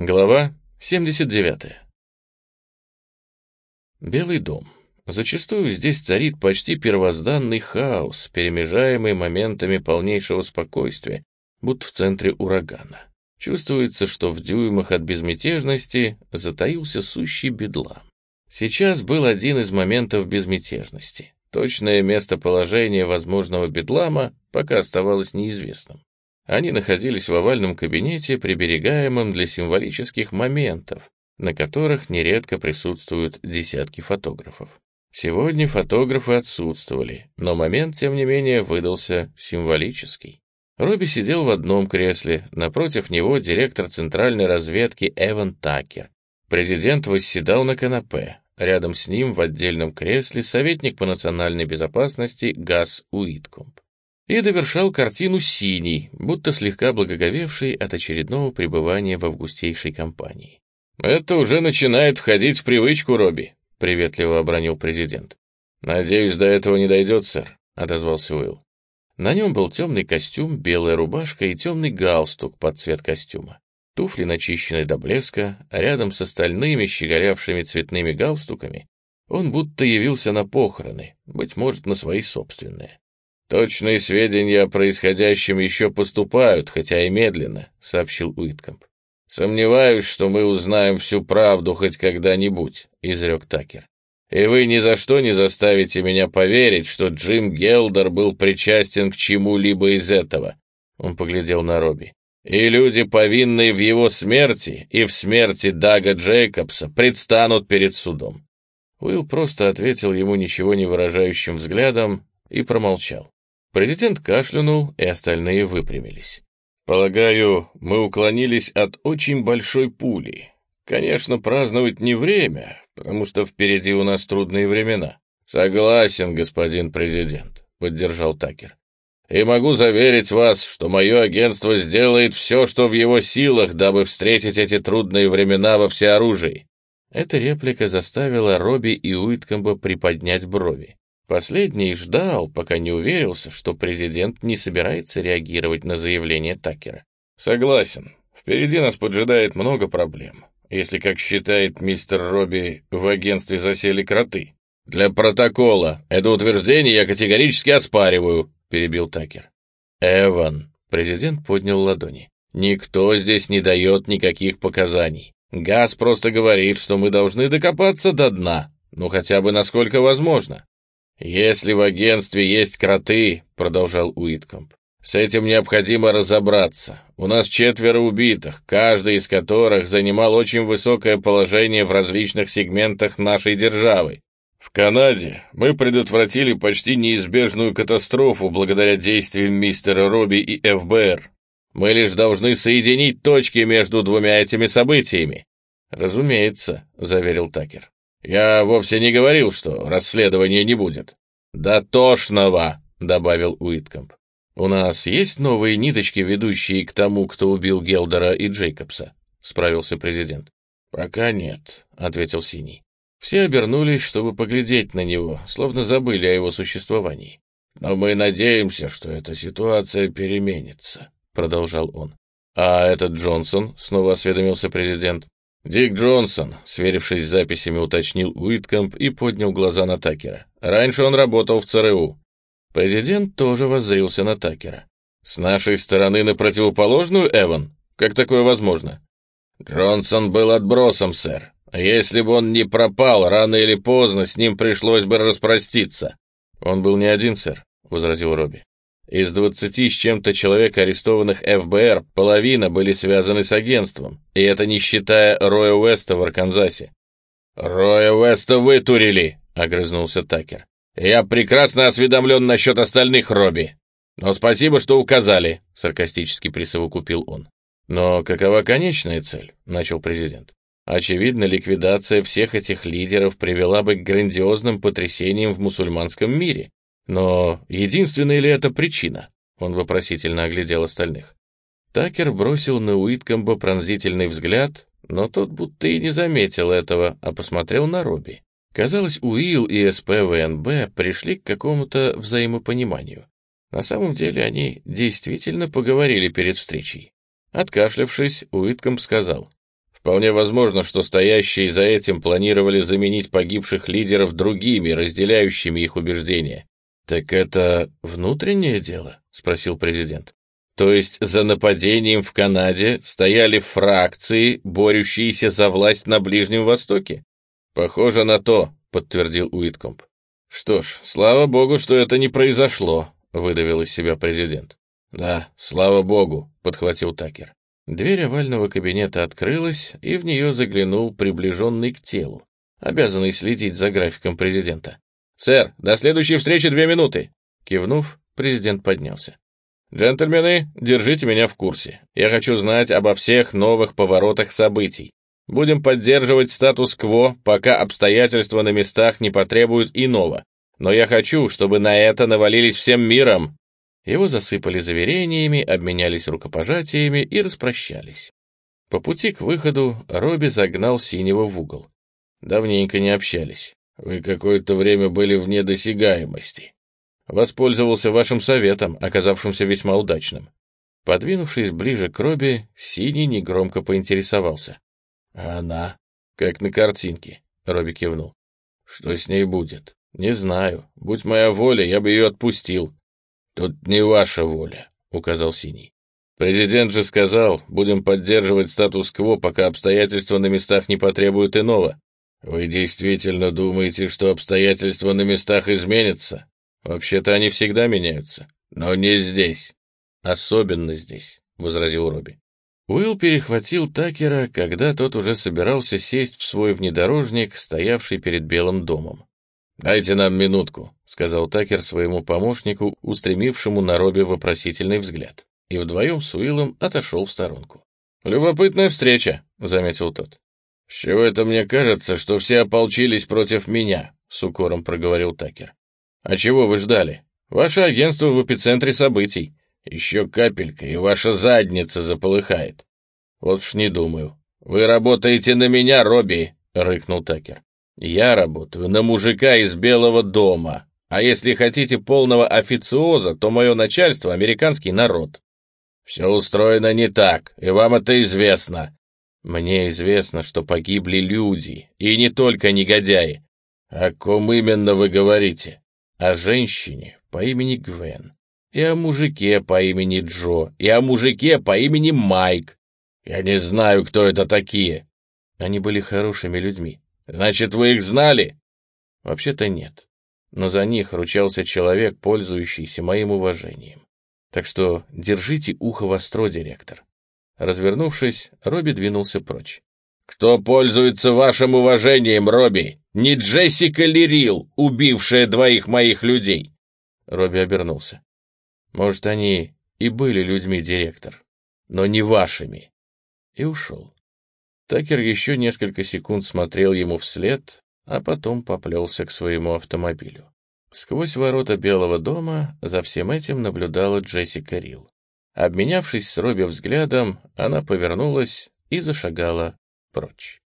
Глава 79. Белый дом. Зачастую здесь царит почти первозданный хаос, перемежаемый моментами полнейшего спокойствия, будто в центре урагана. Чувствуется, что в дюймах от безмятежности затаился сущий бедлам. Сейчас был один из моментов безмятежности. Точное местоположение возможного бедлама пока оставалось неизвестным. Они находились в овальном кабинете, приберегаемом для символических моментов, на которых нередко присутствуют десятки фотографов. Сегодня фотографы отсутствовали, но момент, тем не менее, выдался символический. Робби сидел в одном кресле, напротив него директор центральной разведки Эван Такер. Президент восседал на канапе, рядом с ним в отдельном кресле советник по национальной безопасности Газ Уиткомб и довершал картину синий, будто слегка благоговевший от очередного пребывания в августейшей компании. «Это уже начинает входить в привычку, Робби», — приветливо обронил президент. «Надеюсь, до этого не дойдет, сэр», — отозвался Уилл. На нем был темный костюм, белая рубашка и темный галстук под цвет костюма. Туфли начищены до блеска, а рядом с остальными щеголявшими цветными галстуками он будто явился на похороны, быть может, на свои собственные. «Точные сведения о происходящем еще поступают, хотя и медленно», — сообщил Уиткомп. «Сомневаюсь, что мы узнаем всю правду хоть когда-нибудь», — изрек Такер. «И вы ни за что не заставите меня поверить, что Джим Гелдер был причастен к чему-либо из этого». Он поглядел на Робби. «И люди, повинные в его смерти и в смерти Дага Джейкобса, предстанут перед судом». Уилл просто ответил ему ничего не выражающим взглядом и промолчал. Президент кашлянул, и остальные выпрямились. «Полагаю, мы уклонились от очень большой пули. Конечно, праздновать не время, потому что впереди у нас трудные времена». «Согласен, господин президент», — поддержал Такер. «И могу заверить вас, что мое агентство сделает все, что в его силах, дабы встретить эти трудные времена во всеоружии». Эта реплика заставила Робби и Уиткомба приподнять брови. Последний ждал, пока не уверился, что президент не собирается реагировать на заявление Такера. «Согласен. Впереди нас поджидает много проблем. Если, как считает мистер Робби, в агентстве засели кроты. Для протокола это утверждение я категорически оспариваю», — перебил Такер. «Эван», — президент поднял ладони, — «никто здесь не дает никаких показаний. Газ просто говорит, что мы должны докопаться до дна, ну хотя бы насколько возможно. «Если в агентстве есть кроты», — продолжал Уиткомп, — «с этим необходимо разобраться. У нас четверо убитых, каждый из которых занимал очень высокое положение в различных сегментах нашей державы. В Канаде мы предотвратили почти неизбежную катастрофу благодаря действиям мистера Робби и ФБР. Мы лишь должны соединить точки между двумя этими событиями». «Разумеется», — заверил Такер. «Я вовсе не говорил, что расследования не будет». «Дотошного», — добавил Уиткомп. «У нас есть новые ниточки, ведущие к тому, кто убил Гелдера и Джейкобса?» — справился президент. «Пока нет», — ответил Синий. Все обернулись, чтобы поглядеть на него, словно забыли о его существовании. «Но мы надеемся, что эта ситуация переменится», — продолжал он. «А этот Джонсон?» — снова осведомился президент. «Дик Джонсон», — сверившись с записями, уточнил Уиткомп и поднял глаза на Такера. «Раньше он работал в ЦРУ». Президент тоже воззрился на Такера. «С нашей стороны на противоположную, Эван? Как такое возможно?» «Джонсон был отбросом, сэр. Если бы он не пропал, рано или поздно с ним пришлось бы распроститься». «Он был не один, сэр», — возразил Робби. Из двадцати с чем-то человек, арестованных ФБР, половина были связаны с агентством, и это не считая Роя Уэста в Арканзасе. «Роя Уэста вытурили!» — огрызнулся Такер. «Я прекрасно осведомлен насчет остальных, Робби. Но спасибо, что указали», — саркастически присовокупил он. «Но какова конечная цель?» — начал президент. Очевидно, ликвидация всех этих лидеров привела бы к грандиозным потрясениям в мусульманском мире, но единственная ли это причина? Он вопросительно оглядел остальных. Такер бросил на Уиткомба пронзительный взгляд, но тот будто и не заметил этого, а посмотрел на Робби. Казалось, Уилл и СПВНБ пришли к какому-то взаимопониманию. На самом деле они действительно поговорили перед встречей. Откашлявшись, Уиткомб сказал, Вполне возможно, что стоящие за этим планировали заменить погибших лидеров другими, разделяющими их убеждения. «Так это внутреннее дело?» — спросил президент. «То есть за нападением в Канаде стояли фракции, борющиеся за власть на Ближнем Востоке?» «Похоже на то», — подтвердил Уиткомп. «Что ж, слава богу, что это не произошло», — выдавил из себя президент. «Да, слава богу», — подхватил Такер. Дверь овального кабинета открылась, и в нее заглянул приближенный к телу, обязанный следить за графиком президента. «Сэр, до следующей встречи две минуты!» Кивнув, президент поднялся. «Джентльмены, держите меня в курсе. Я хочу знать обо всех новых поворотах событий. Будем поддерживать статус-кво, пока обстоятельства на местах не потребуют иного. Но я хочу, чтобы на это навалились всем миром». Его засыпали заверениями, обменялись рукопожатиями и распрощались. По пути к выходу Робби загнал Синего в угол. Давненько не общались. Вы какое-то время были вне досягаемости. Воспользовался вашим советом, оказавшимся весьма удачным. Подвинувшись ближе к Робби, Синий негромко поинтересовался. А она? Как на картинке, Робби кивнул. Что с ней будет? Не знаю. Будь моя воля, я бы ее отпустил. Тут не ваша воля, указал Синий. Президент же сказал, будем поддерживать статус-кво, пока обстоятельства на местах не потребуют иного. Вы действительно думаете, что обстоятельства на местах изменятся? Вообще-то они всегда меняются. Но не здесь. Особенно здесь, возразил Робби. Уилл перехватил Такера, когда тот уже собирался сесть в свой внедорожник, стоявший перед Белым домом. «Дайте нам минутку», — сказал Такер своему помощнику, устремившему на Робби вопросительный взгляд, и вдвоем с Уиллом отошел в сторонку. «Любопытная встреча», — заметил тот. «С чего это мне кажется, что все ополчились против меня?» — с укором проговорил Такер. «А чего вы ждали? Ваше агентство в эпицентре событий. Еще капелька, и ваша задница заполыхает. Вот уж не думаю. Вы работаете на меня, Робби, рыкнул Такер. Я работаю на мужика из Белого дома. А если хотите полного официоза, то мое начальство — американский народ. Все устроено не так, и вам это известно. Мне известно, что погибли люди, и не только негодяи. О ком именно вы говорите? О женщине по имени Гвен и о мужике по имени Джо, и о мужике по имени Майк. Я не знаю, кто это такие. Они были хорошими людьми. Значит, вы их знали? Вообще-то нет. Но за них ручался человек, пользующийся моим уважением. Так что держите ухо востро, директор. Развернувшись, Робби двинулся прочь. «Кто пользуется вашим уважением, Робби? Не Джессика Лирил, убившая двоих моих людей!» Робби обернулся. Может, они и были людьми, директор, но не вашими. И ушел. Такер еще несколько секунд смотрел ему вслед, а потом поплелся к своему автомобилю. Сквозь ворота Белого дома за всем этим наблюдала Джессика Рил. Обменявшись с Робби взглядом, она повернулась и зашагала прочь.